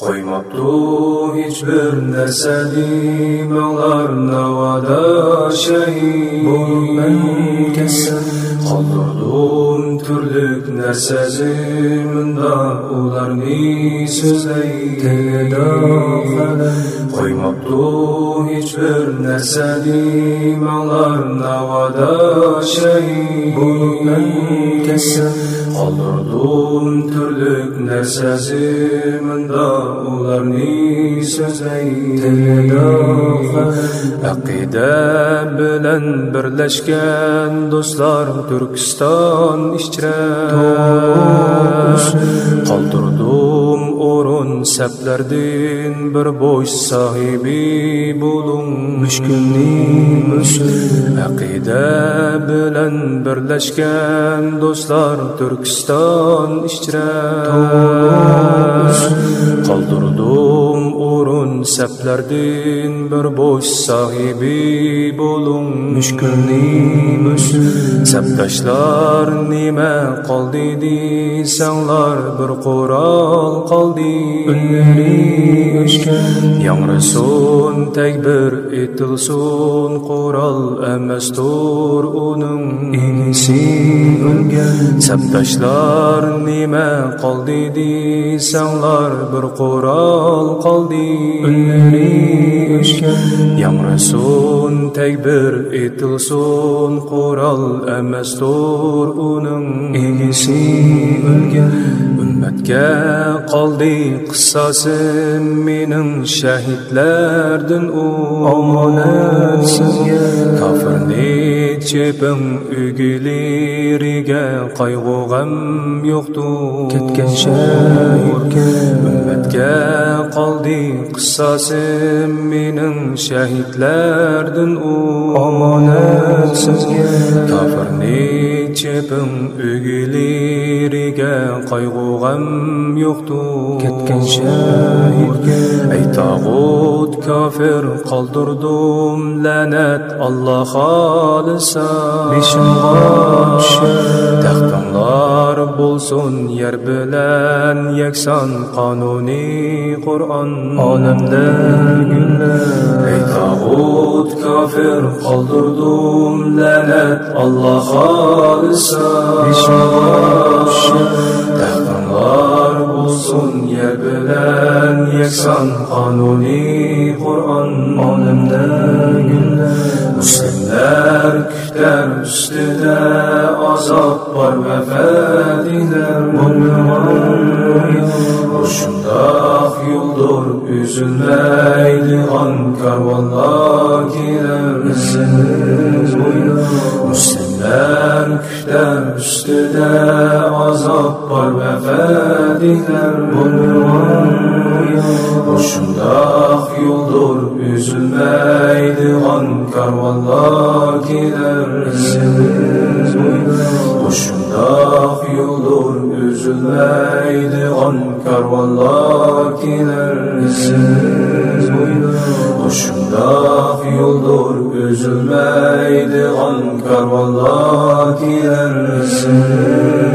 Qo'ymabdu hech bir narsa dimog'lar navoda shahid bo'lmay kasal qoldirdim turlik narsa zimminda ularni so'zlay tilida qalam qo'ymabdu hech bir narsa dimog'lar navoda shahid bo'lmay kasal qoldirdim turlik narsa zimminda ularni so'zlay tilida qalam aqida bilan birlashgan do'stlar turkiston ichra qoldirdim o'rin saplardin bir bo'sh sohibi bo'ling mushkulni mushkul aqida bilan birlashgan do'stlar turkiston ichra qoldirdim o'rin saplardin bir bo'sh sohibi bo'ling mushkulni mushkul Sabdashlar nima qoldi desanglar bir qo'ral qoldi unlari o'chgan Yangrasun takbir etilsun qo'ral emasdur uning egisi o'lgan Sabdashlar nima qoldi desanglar bir qo'ral qoldi Yangrasun takbir etilsun qo'ral emasdur uning egisi o'lgan ummatga qoldi qissosim mening shahidlardan u omonat sizga kofirni chepim ugileriga qayg'u g'am yo'qdur ketgan shahidga ummatga qoldi qissosim mening shahidlardan u omonat sizga kofirni chepim ugileriga qayg'u g'am yo'qdur ketgan shahidga ey tog'ut kofir qoldirdim la'nat alloh xolisa beshimga taxtinglar bo'lsin yer bilan yakson qonuniy qur'on olamlar gullar ey tog'ut kofir qoldirdim la'nat alloh xolisa beshimga yer bilan yakson qonuniy qur'on olamlar gullar Müslimler küfter üstüde azap var ve fediler Hoşundak yoldur üzülmeydiğan karvanlar gider İzzimiz boyuna Müslimler küfter üstüde var ve fediler Hoşundak yoldur üzülmeydiğan karvanlar gider İzzimiz boyuna Hoşundak yoldur üzülmeydiğan karvanlar gider İzzimiz boyuna Hoşundak yoldur gider İzzimiz boyuna